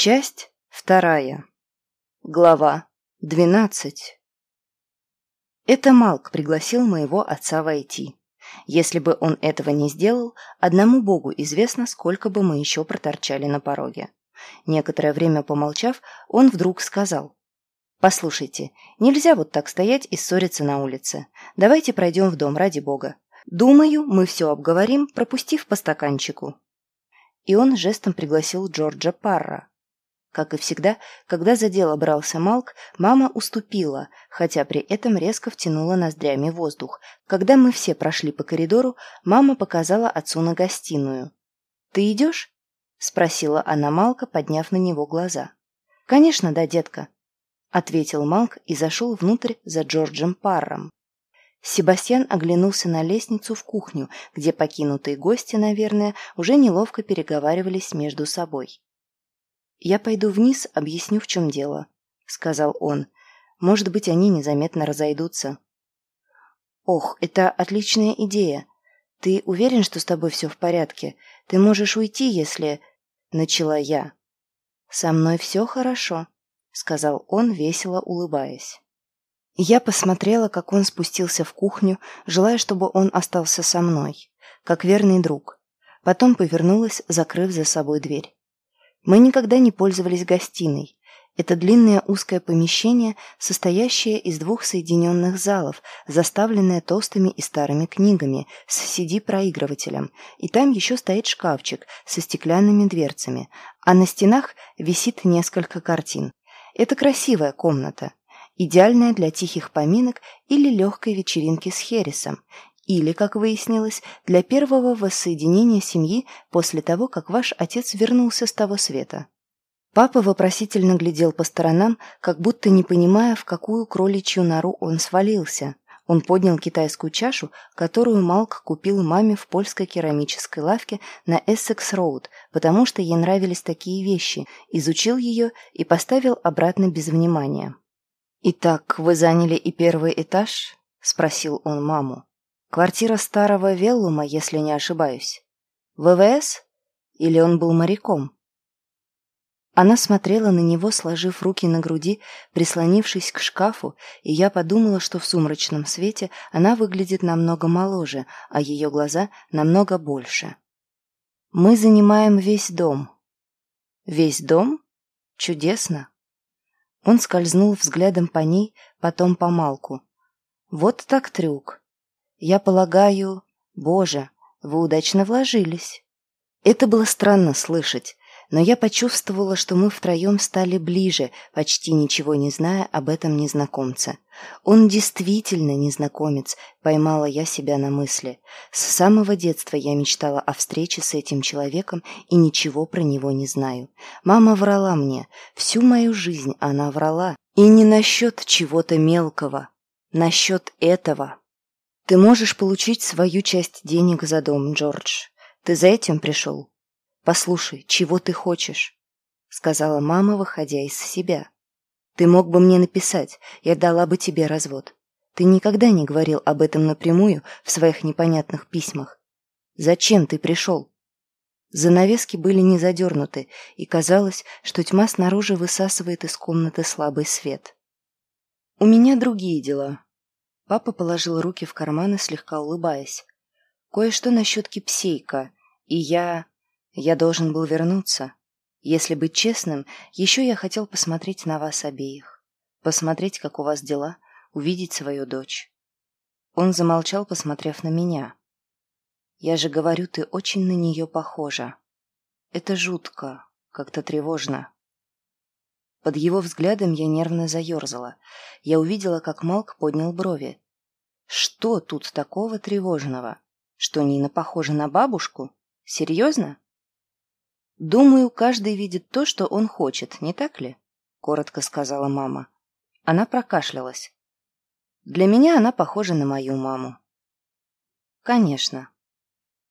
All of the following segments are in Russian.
Часть вторая. Глава двенадцать. Это Малк пригласил моего отца войти. Если бы он этого не сделал, одному богу известно, сколько бы мы еще проторчали на пороге. Некоторое время помолчав, он вдруг сказал. «Послушайте, нельзя вот так стоять и ссориться на улице. Давайте пройдем в дом, ради бога. Думаю, мы все обговорим, пропустив по стаканчику». И он жестом пригласил Джорджа Парра, как и всегда, когда за дело брался Малк, мама уступила, хотя при этом резко втянула ноздрями воздух. Когда мы все прошли по коридору, мама показала отцу на гостиную. «Ты идешь?» — спросила она Малка, подняв на него глаза. «Конечно, да, детка», — ответил Малк и зашел внутрь за Джорджем Парром. Себастьян оглянулся на лестницу в кухню, где покинутые гости, наверное, уже неловко переговаривались между собой. «Я пойду вниз, объясню, в чем дело», — сказал он. «Может быть, они незаметно разойдутся». «Ох, это отличная идея. Ты уверен, что с тобой все в порядке? Ты можешь уйти, если...» — начала я. «Со мной все хорошо», — сказал он, весело улыбаясь. Я посмотрела, как он спустился в кухню, желая, чтобы он остался со мной, как верный друг. Потом повернулась, закрыв за собой дверь. Мы никогда не пользовались гостиной. Это длинное узкое помещение, состоящее из двух соединенных залов, заставленное толстыми и старыми книгами, с CD-проигрывателем, и там еще стоит шкафчик со стеклянными дверцами, а на стенах висит несколько картин. Это красивая комната, идеальная для тихих поминок или легкой вечеринки с Хересом, или, как выяснилось, для первого воссоединения семьи после того, как ваш отец вернулся с того света. Папа вопросительно глядел по сторонам, как будто не понимая, в какую кроличью нору он свалился. Он поднял китайскую чашу, которую Малк купил маме в польской керамической лавке на Эссекс-Роуд, потому что ей нравились такие вещи, изучил ее и поставил обратно без внимания. «Итак, вы заняли и первый этаж?» – спросил он маму. Квартира старого Веллума, если не ошибаюсь. ВВС? Или он был моряком? Она смотрела на него, сложив руки на груди, прислонившись к шкафу, и я подумала, что в сумрачном свете она выглядит намного моложе, а ее глаза намного больше. «Мы занимаем весь дом». «Весь дом? Чудесно!» Он скользнул взглядом по ней, потом по Малку. «Вот так трюк. Я полагаю... Боже, вы удачно вложились. Это было странно слышать, но я почувствовала, что мы втроем стали ближе, почти ничего не зная об этом незнакомце. Он действительно незнакомец, поймала я себя на мысли. С самого детства я мечтала о встрече с этим человеком и ничего про него не знаю. Мама врала мне, всю мою жизнь она врала. И не насчет чего-то мелкого, насчет этого. Ты можешь получить свою часть денег за дом, Джордж. Ты за этим пришел? Послушай, чего ты хочешь? Сказала мама, выходя из себя. Ты мог бы мне написать, я дала бы тебе развод. Ты никогда не говорил об этом напрямую в своих непонятных письмах. Зачем ты пришел? Занавески были не задернуты, и казалось, что тьма снаружи высасывает из комнаты слабый свет. «У меня другие дела», Папа положил руки в карманы, слегка улыбаясь. «Кое-что насчет кипсейка, и я... я должен был вернуться. Если быть честным, еще я хотел посмотреть на вас обеих. Посмотреть, как у вас дела, увидеть свою дочь». Он замолчал, посмотрев на меня. «Я же говорю, ты очень на нее похожа. Это жутко, как-то тревожно». Под его взглядом я нервно заерзала. Я увидела, как Малк поднял брови. Что тут такого тревожного? Что Нина похожа на бабушку? Серьезно? Думаю, каждый видит то, что он хочет, не так ли? Коротко сказала мама. Она прокашлялась. Для меня она похожа на мою маму. Конечно.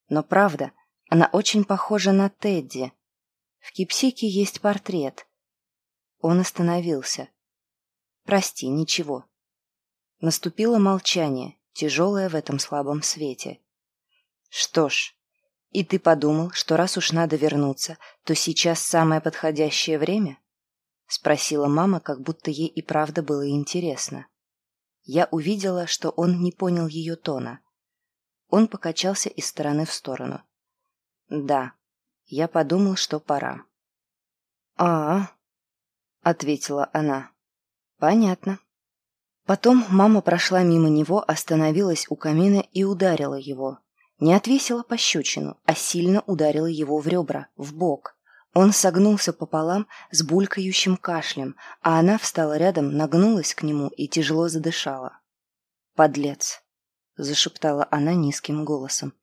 Но правда, она очень похожа на Тедди. В Кипсике есть портрет. Он остановился. «Прости, ничего». Наступило молчание, тяжелое в этом слабом свете. «Что ж, И ты подумал, что раз уж надо вернуться, то сейчас самое подходящее время? Спросила мама, как будто ей и правда было интересно. Я увидела, что он не понял ее тона. Он покачался из стороны в сторону. Да, я подумал, что пора. а, ответила она. «Понятно». Потом мама прошла мимо него, остановилась у камина и ударила его. Не отвесила пощечину, а сильно ударила его в ребра, в бок. Он согнулся пополам с булькающим кашлем, а она встала рядом, нагнулась к нему и тяжело задышала. «Подлец!» — зашептала она низким голосом.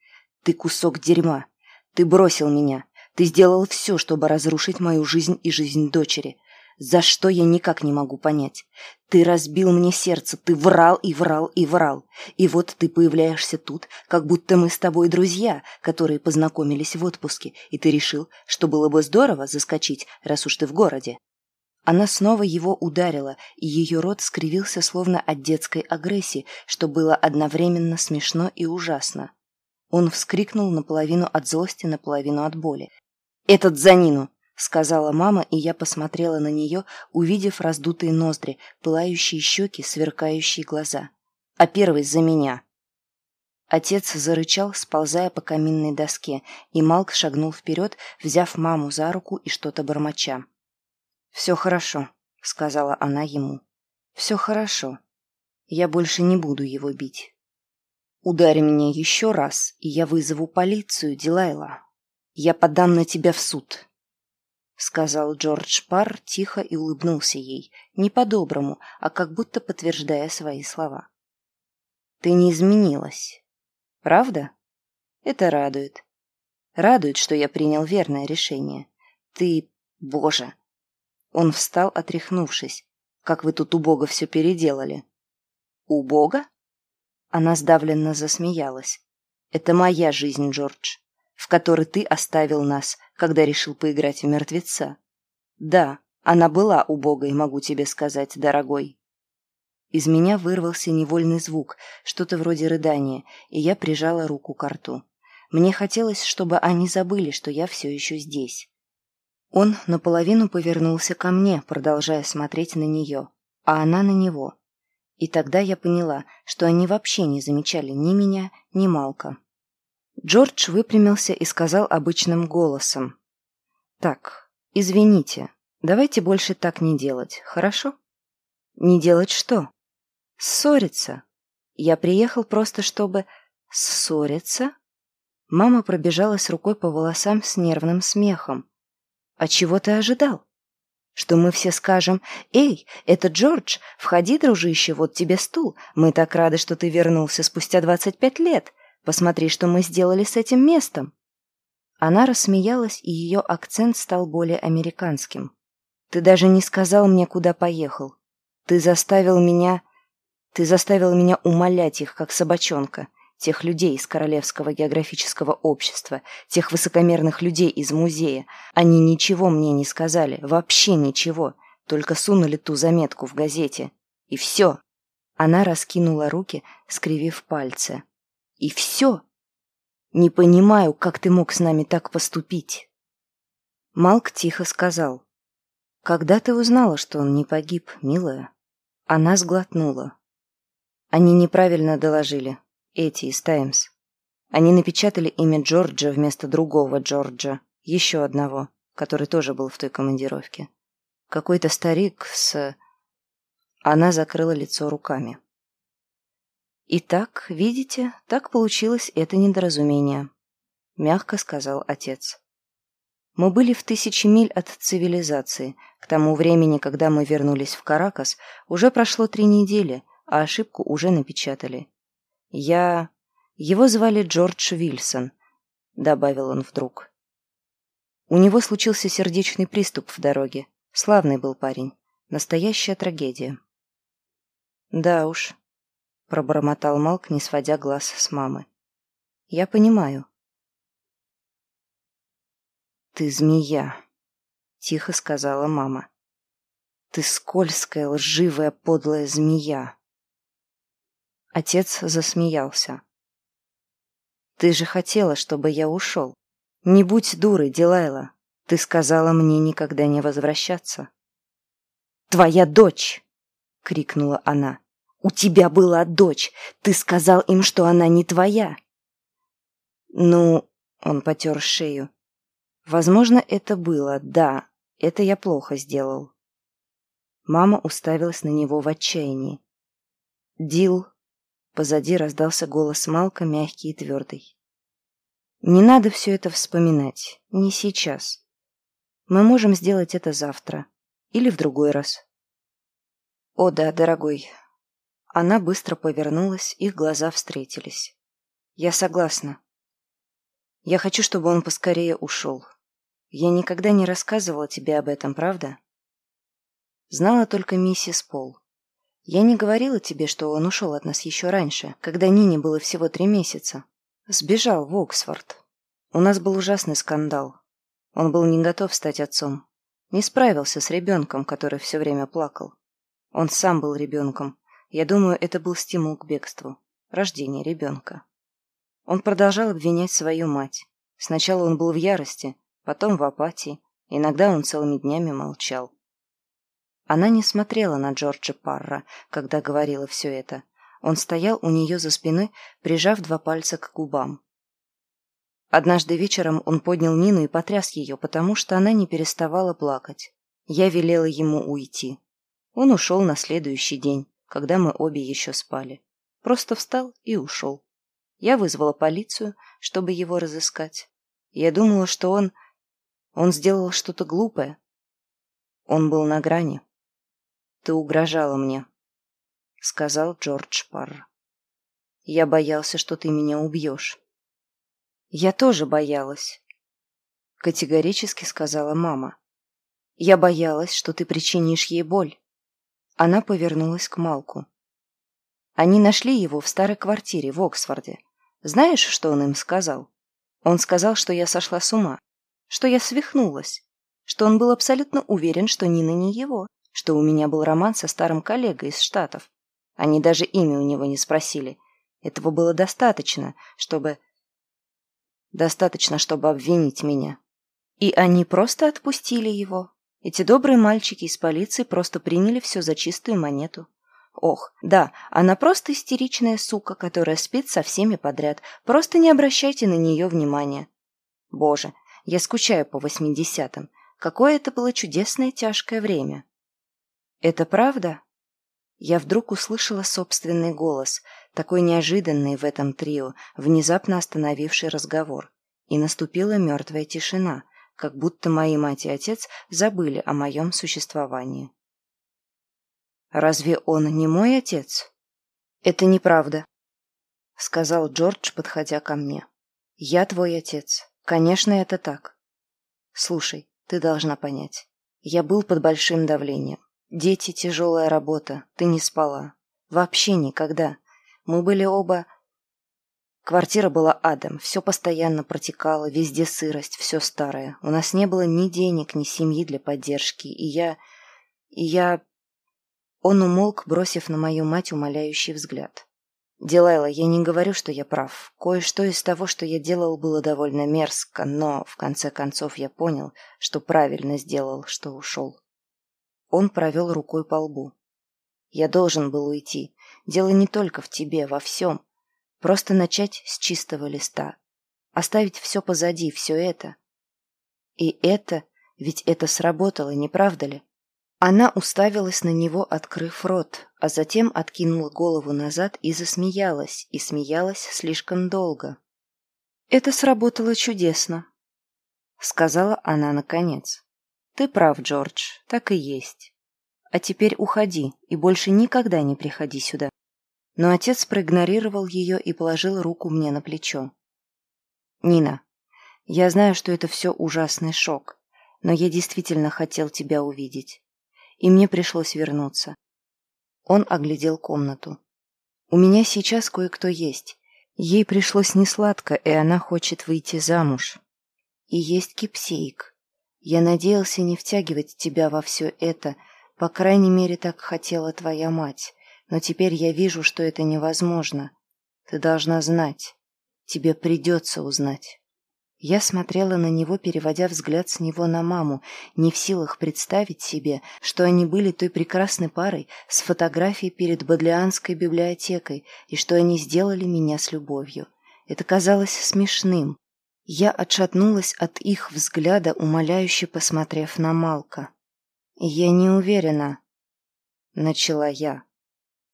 «Ты кусок дерьма! Ты бросил меня! Ты сделал все, чтобы разрушить мою жизнь и жизнь дочери. За что я никак не могу понять. Ты разбил мне сердце, ты врал и врал и врал. И вот ты появляешься тут, как будто мы с тобой друзья, которые познакомились в отпуске, и ты решил, что было бы здорово заскочить, раз уж ты в городе. Она снова его ударила, и ее рот скривился словно от детской агрессии, что было одновременно смешно и ужасно. Он вскрикнул наполовину от злости, наполовину от боли. «Этот за Нину! — сказала мама, и я посмотрела на нее, увидев раздутые ноздри, пылающие щеки, сверкающие глаза. «А первый за меня!» Отец зарычал, сползая по каминной доске, и Малк шагнул вперед, взяв маму за руку и что-то бормоча. «Все хорошо», — сказала она ему. «Все хорошо. Я больше не буду его бить. Ударь меня еще раз, и я вызову полицию, Дилайла. Я подам на тебя в суд». — сказал Джордж Пар тихо и улыбнулся ей, не по-доброму, а как будто подтверждая свои слова. «Ты не изменилась. Правда? Это радует. Радует, что я принял верное решение. Ты... Боже!» Он встал, отряхнувшись. «Как вы тут убого все переделали?» «Убого?» Она сдавленно засмеялась. «Это моя жизнь, Джордж в который ты оставил нас, когда решил поиграть в мертвеца. Да, она была убогой, могу тебе сказать, дорогой. Из меня вырвался невольный звук, что-то вроде рыдания, и я прижала руку к рту. Мне хотелось, чтобы они забыли, что я все еще здесь. Он наполовину повернулся ко мне, продолжая смотреть на нее, а она на него. И тогда я поняла, что они вообще не замечали ни меня, ни Малка. Джордж выпрямился и сказал обычным голосом. «Так, извините, давайте больше так не делать, хорошо?» «Не делать что?» «Ссориться. Я приехал просто, чтобы...» «Ссориться?» Мама пробежалась рукой по волосам с нервным смехом. «А чего ты ожидал?» «Что мы все скажем, «Эй, это Джордж, входи, дружище, вот тебе стул. Мы так рады, что ты вернулся спустя двадцать пять лет. Посмотри, что мы сделали с этим местом!» Она рассмеялась, и ее акцент стал более американским. «Ты даже не сказал мне, куда поехал. Ты заставил меня... Ты заставил меня умолять их, как собачонка, тех людей из Королевского географического общества, тех высокомерных людей из музея. Они ничего мне не сказали, вообще ничего, только сунули ту заметку в газете. И все!» Она раскинула руки, скривив пальцы. И все. Не понимаю, как ты мог с нами так поступить. Малк тихо сказал. Когда ты узнала, что он не погиб, милая? Она сглотнула. Они неправильно доложили. Эти из Таймс. Они напечатали имя Джорджа вместо другого Джорджа, еще одного, который тоже был в той командировке. Какой-то старик с... Она закрыла лицо руками. «Итак, видите, так получилось это недоразумение», — мягко сказал отец. «Мы были в тысячи миль от цивилизации. К тому времени, когда мы вернулись в Каракас, уже прошло три недели, а ошибку уже напечатали. Я... Его звали Джордж Вильсон», — добавил он вдруг. У него случился сердечный приступ в дороге. Славный был парень. Настоящая трагедия. Да уж, — пробормотал Малк, не сводя глаз с мамы. «Я понимаю». «Ты змея», — тихо сказала мама. «Ты скользкая, лживая, подлая змея». Отец засмеялся. Ты же хотела, чтобы я ушел. Не будь дурой, Дилайла. Ты сказала мне никогда не возвращаться. «Твоя дочь!» — крикнула она. «У тебя была дочь! Ты сказал им, что она не твоя!» «Ну...» — он потер шею. «Возможно, это было, да. Это я плохо сделал». Мама уставилась на него в отчаянии. «Дил...» — позади раздался голос Малка, мягкий и твердый. «Не надо все это вспоминать. Не сейчас. Мы можем сделать это завтра. Или в другой раз». «О да, дорогой». Она быстро повернулась, их глаза встретились. «Я согласна. Я хочу, чтобы он поскорее ушел. Я никогда не рассказывала тебе об этом, правда?» Знала только миссис Пол. Я не говорила тебе, что он ушел от нас еще раньше, когда Нине было всего три месяца. Сбежал в Оксфорд. У нас был ужасный скандал. Он был не готов стать отцом. Не справился с ребенком, который все время плакал. Он сам был ребенком. Я думаю, это был стимул к бегству. Рождение ребенка. Он продолжал обвинять свою мать. Сначала он был в ярости, потом в апатии. Иногда он целыми днями молчал. Она не смотрела на Джорджа Парра, когда говорила все это. Он стоял у нее за спиной, прижав два пальца к губам. Однажды вечером он поднял Нину и потряс ее, потому что она не переставала плакать. Я велела ему уйти. Он ушел на следующий день, когда мы обе еще спали. Просто встал и ушел. Я вызвала полицию, чтобы его разыскать. Я думала, что он... Он сделал что-то глупое. Он был на грани. «Ты угрожала мне», — сказал Джордж Парр. «Я боялся, что ты меня убьешь». «Я тоже боялась», — категорически сказала мама. «Я боялась, что ты причинишь ей боль». Она повернулась к Малку. Они нашли его в старой квартире в Оксфорде. Знаешь, что он им сказал? Он сказал, что я сошла с ума, что я свихнулась, что он был абсолютно уверен, что Нина не его, что у меня был роман со старым коллегой из Штатов. Они даже имя у него не спросили. Этого было достаточно, чтобы... Достаточно, чтобы обвинить меня. И они просто отпустили его. Эти добрые мальчики из полиции просто приняли все за чистую монету. Ох, да, она просто истеричная сука, которая спит со всеми подряд. Просто не обращайте на нее внимания. Боже, я скучаю по восьмидесятым. Какое это было чудесное тяжкое время. «Это правда?» Я вдруг услышала собственный голос, такой неожиданный в этом трио, внезапно остановивший разговор. И наступила мертвая тишина, как будто мои мать и отец забыли о моем существовании. «Разве он не мой отец?» «Это неправда», — сказал Джордж, подходя ко мне. «Я твой отец. Конечно, это так. Слушай, ты должна понять. Я был под большим давлением. Дети, тяжелая работа. Ты не спала. Вообще никогда. Мы были оба... Квартира была адом. Все постоянно протекало, везде сырость, все старое. У нас не было ни денег, ни семьи для поддержки. И я... И я... Он умолк, бросив на мою мать умоляющий взгляд. «Дилайла, я не говорю, что я прав. Кое-что из того, что я делал, было довольно мерзко, но, в конце концов, я понял, что правильно сделал, что ушел. Он провел рукой по лбу. «Я должен был уйти. Дело не только в тебе, во всем. Просто начать с чистого листа. Оставить все позади, все это. И это, ведь это сработало, не правда ли?» Она уставилась на него, открыв рот, а затем откинула голову назад и засмеялась, и смеялась слишком долго. «Это сработало чудесно», — сказала она наконец. Ты прав, Джордж, так и есть. А теперь уходи и больше никогда не приходи сюда. Но отец проигнорировал ее и положил руку мне на плечо. Нина, я знаю, что это все ужасный шок, но я действительно хотел тебя увидеть. И мне пришлось вернуться. Он оглядел комнату. У меня сейчас кое-кто есть. Ей пришлось несладко, и она хочет выйти замуж. И есть кипсейк. Я надеялся не втягивать тебя во все это, по крайней мере, так хотела твоя мать. Но теперь я вижу, что это невозможно. Ты должна знать. Тебе придется узнать. Я смотрела на него, переводя взгляд с него на маму, не в силах представить себе, что они были той прекрасной парой с фотографией перед Бодлианской библиотекой и что они сделали меня с любовью. Это казалось смешным. Я отшатнулась от их взгляда, умоляюще посмотрев на Малка. «Я не уверена», — начала я.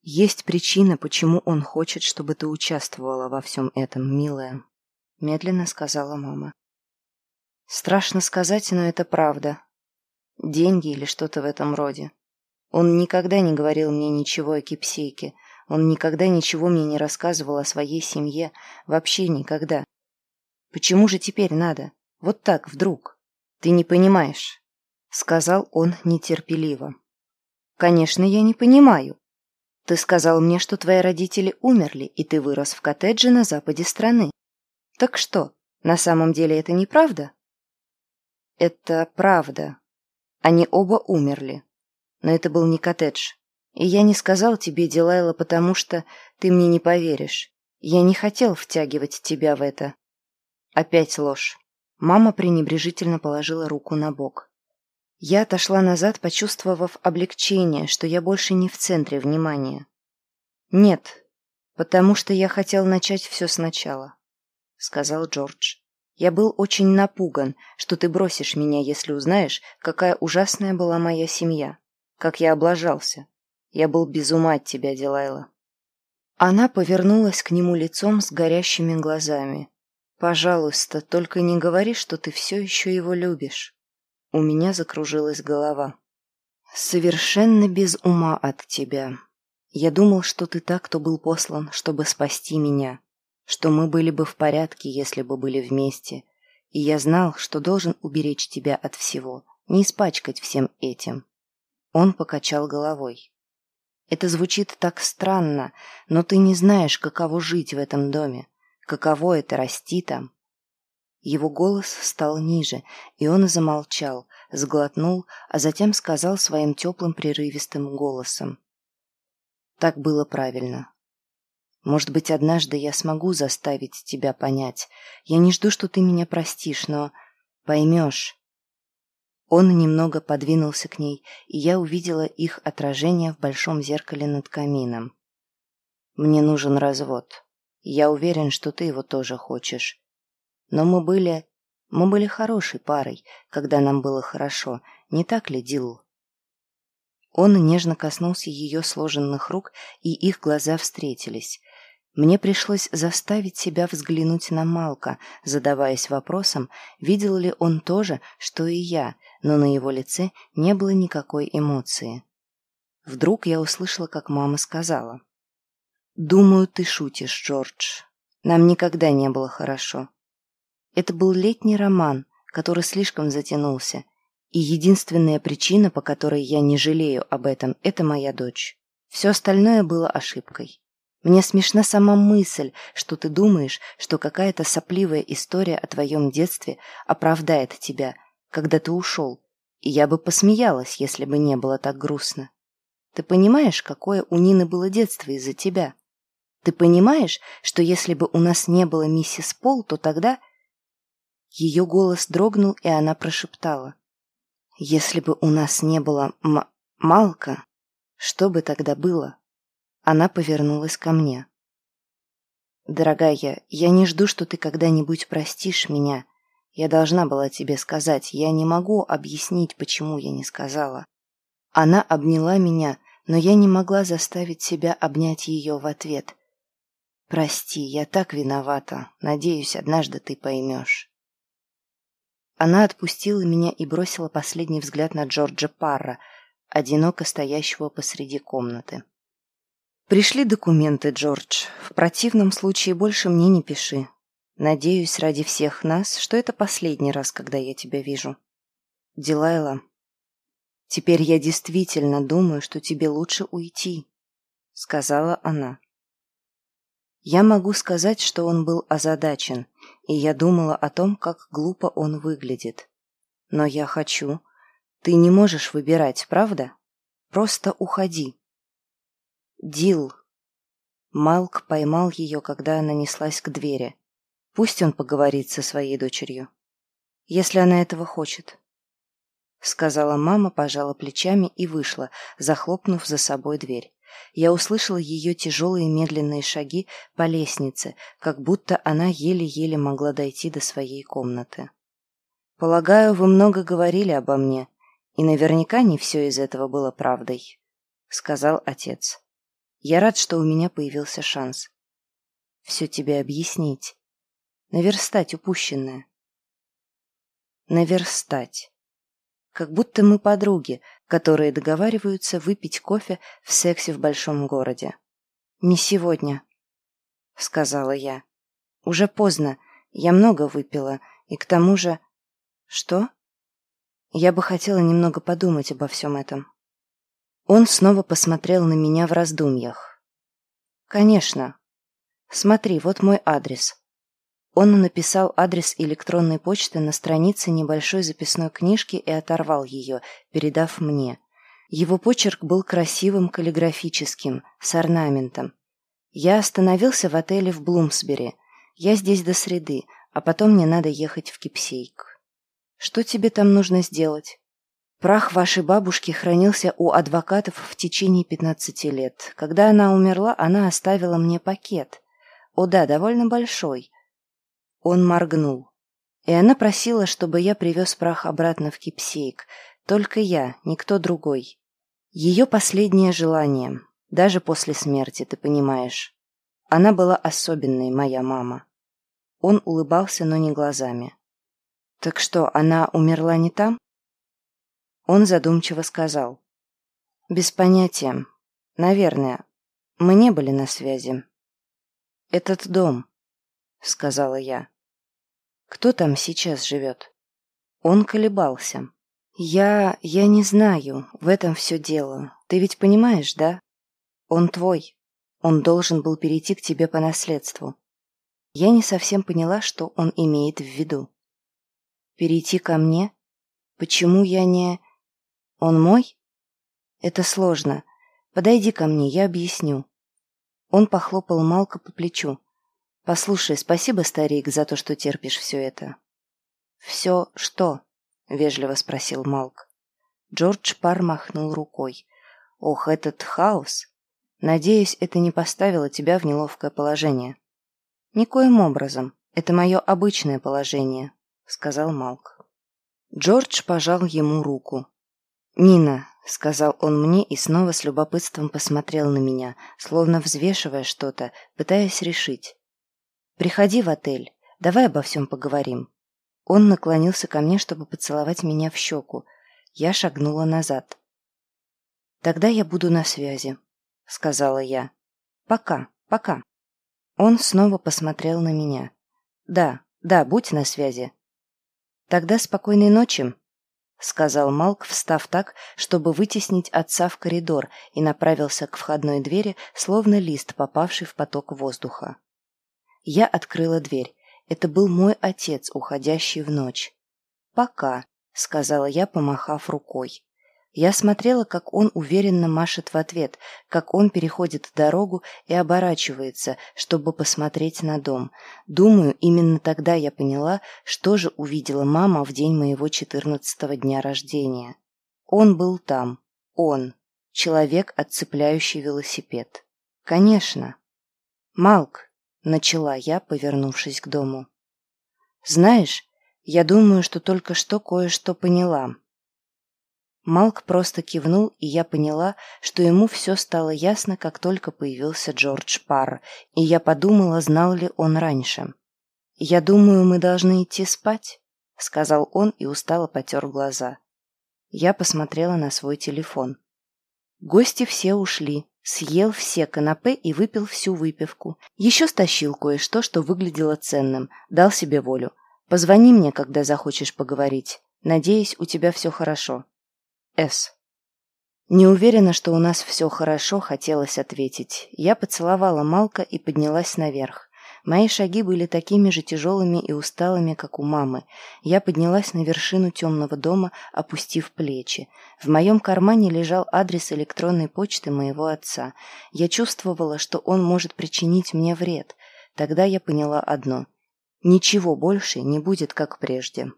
«Есть причина, почему он хочет, чтобы ты участвовала во всем этом, милая», — медленно сказала мама. «Страшно сказать, но это правда. Деньги или что-то в этом роде. Он никогда не говорил мне ничего о кипсейке. Он никогда ничего мне не рассказывал о своей семье. Вообще никогда. Почему же теперь надо? Вот так, вдруг? Ты не понимаешь», — сказал он нетерпеливо. «Конечно, я не понимаю. Ты сказал мне, что твои родители умерли, и ты вырос в коттедже на западе страны. Так что, на самом деле это неправда? Это правда. Они оба умерли. Но это был не коттедж. И я не сказал тебе, Дилайла, потому что ты мне не поверишь. Я не хотел втягивать тебя в это. Опять ложь. Мама пренебрежительно положила руку на бок. Я отошла назад, почувствовав облегчение, что я больше не в центре внимания. «Нет, потому что я хотел начать все сначала», — сказал Джордж. «Я был очень напуган, что ты бросишь меня, если узнаешь, какая ужасная была моя семья, как я облажался. Я был без ума от тебя, Дилайла». Она повернулась к нему лицом с горящими глазами. «Пожалуйста, только не говори, что ты все еще его любишь». У меня закружилась голова. «Совершенно без ума от тебя. Я думал, что ты так, кто был послан, чтобы спасти меня, что мы были бы в порядке, если бы были вместе, и я знал, что должен уберечь тебя от всего, не испачкать всем этим». Он покачал головой. «Это звучит так странно, но ты не знаешь, каково жить в этом доме, каково это расти там, его голос стал ниже, и он замолчал, сглотнул, а затем сказал своим теплым прерывистым голосом. «Так было правильно. Может быть, однажды я смогу заставить тебя понять. Я не жду, что ты меня простишь, но поймешь». Он немного подвинулся к ней, и я увидела их отражение в большом зеркале над камином. «Мне нужен развод. Я уверен, что ты его тоже хочешь. Но мы были... Мы были хорошей парой, когда нам было хорошо, не так ли, Дилл? Он нежно коснулся ее сложенных рук, и их глаза встретились. Мне пришлось заставить себя взглянуть на Малка, задаваясь вопросом, видел ли он то же, что и я, но на его лице не было никакой эмоции. Вдруг я услышала, как мама сказала. «Думаю, ты шутишь, Джордж. Нам никогда не было хорошо. Это был летний роман, который слишком затянулся, и единственная причина, по которой я не жалею об этом, это моя дочь. Все остальное было ошибкой. Мне смешна сама мысль, что ты думаешь, что какая-то сопливая история о твоем детстве оправдает тебя, когда ты ушел, и я бы посмеялась, если бы не было так грустно. Ты понимаешь, какое у Нины было детство из-за тебя? Ты понимаешь, что если бы у нас не было миссис Пол, то тогда ее голос дрогнул, и она прошептала. «Если бы у нас не было м Малка, что бы тогда было?» Она повернулась ко мне. «Дорогая, я не жду, что ты когда-нибудь простишь меня. Я должна была тебе сказать. Я не могу объяснить, почему я не сказала». Она обняла меня, но я не могла заставить себя обнять ее в ответ. «Прости, я так виновата. Надеюсь, однажды ты поймешь». Она отпустила меня и бросила последний взгляд на Джорджа Парра, одиноко стоящего посреди комнаты. «Пришли документы, Джордж. В противном случае больше мне не пиши. Надеюсь, ради всех нас, что это последний раз, когда я тебя вижу. Дилайла, теперь я действительно думаю, что тебе лучше уйти», — сказала она. Я могу сказать, что он был озадачен, и я думала о том, как глупо он выглядит. Но я хочу. Ты не можешь выбирать, правда? Просто уходи. Дил. Малк поймал ее, когда она неслась к двери. Пусть он поговорит со своей дочерью. Если она этого хочет. Сказала мама, пожала плечами и вышла, захлопнув за собой дверь. Я услышала ее тяжелые медленные шаги по лестнице, как будто она еле-еле могла дойти до своей комнаты. «Полагаю, вы много говорили обо мне, и наверняка не все из этого было правдой», — сказал отец. «Я рад, что у меня появился шанс. Все тебе объяснить. Наверстать упущенное. Наверстать. Как будто мы подруги, которые договариваются выпить кофе в сексе в большом городе. «Не сегодня», — сказала я. «Уже поздно. Я много выпила. И к тому же...» «Что?» Я бы хотела немного подумать обо всем этом. Он снова посмотрел на меня в раздумьях. «Конечно. Смотри, вот мой адрес. Он написал адрес электронной почты на странице небольшой записной книжки и оторвал ее, передав мне. Его почерк был красивым каллиграфическим, с орнаментом. Я остановился в отеле в Блумсбери. Я здесь до среды, а потом мне надо ехать в Кипсейк. Что тебе там нужно сделать? Прах вашей бабушки хранился у адвокатов в течение 15 лет. Когда она умерла, она оставила мне пакет. О да, довольно большой. Он моргнул. И она просила, чтобы я привез прах обратно в Кипсейк. Только я, никто другой. Ее последнее желание, даже после смерти, ты понимаешь. Она была особенной, моя мама. Он улыбался, но не глазами. «Так что, она умерла не там?» Он задумчиво сказал. «Без понятия. Наверное. Мы не были на связи. Этот дом. — сказала я. «Кто там сейчас живет?» Он колебался. «Я... я не знаю, в этом все дело. Ты ведь понимаешь, да? Он твой. Он должен был перейти к тебе по наследству. Я не совсем поняла, что он имеет в виду. Перейти ко мне? Почему я не... Он мой? Это сложно. Подойди ко мне, я объясню. Он похлопал Малка по плечу. «Послушай, спасибо, старик, за то, что терпишь все это». «Все что?» — вежливо спросил Малк. Джордж Пар махнул рукой. «Ох, этот хаос! Надеюсь, это не поставило тебя в неловкое положение». «Никоим образом. Это мое обычное положение», — сказал Малк. Джордж пожал ему руку. «Нина», — сказал он мне и снова с любопытством посмотрел на меня, словно взвешивая что-то, пытаясь решить. «Приходи в отель. Давай обо всем поговорим». Он наклонился ко мне, чтобы поцеловать меня в щеку. Я шагнула назад. «Тогда я буду на связи», — сказала я. «Пока, пока». Он снова посмотрел на меня. «Да, да, будь на связи». «Тогда спокойной ночи», — сказал Малк, встав так, чтобы вытеснить отца в коридор, и направился к входной двери, словно лист, попавший в поток воздуха. Я открыла дверь. Это был мой отец, уходящий в ночь. «Пока», — сказала я, помахав рукой. Я смотрела, как он уверенно машет в ответ, как он переходит дорогу и оборачивается, чтобы посмотреть на дом. Думаю, именно тогда я поняла, что же увидела мама в день моего четырнадцатого дня рождения. Он был там. Он. Человек, отцепляющий велосипед. Конечно. «Малк, — начала я, повернувшись к дому. «Знаешь, я думаю, что только что кое-что поняла». Малк просто кивнул, и я поняла, что ему все стало ясно, как только появился Джордж Парр, и я подумала, знал ли он раньше. «Я думаю, мы должны идти спать», — сказал он и устало потер глаза. Я посмотрела на свой телефон. Гости все ушли, Съел все канапе и выпил всю выпивку. Еще стащил кое-что, что выглядело ценным. Дал себе волю. Позвони мне, когда захочешь поговорить. Надеюсь, у тебя все хорошо. С. Не уверена, что у нас все хорошо, хотелось ответить. Я поцеловала Малка и поднялась наверх. Мои шаги были такими же тяжелыми и усталыми, как у мамы. Я поднялась на вершину темного дома, опустив плечи. В моем кармане лежал адрес электронной почты моего отца. Я чувствовала, что он может причинить мне вред. Тогда я поняла одно. Ничего больше не будет, как прежде.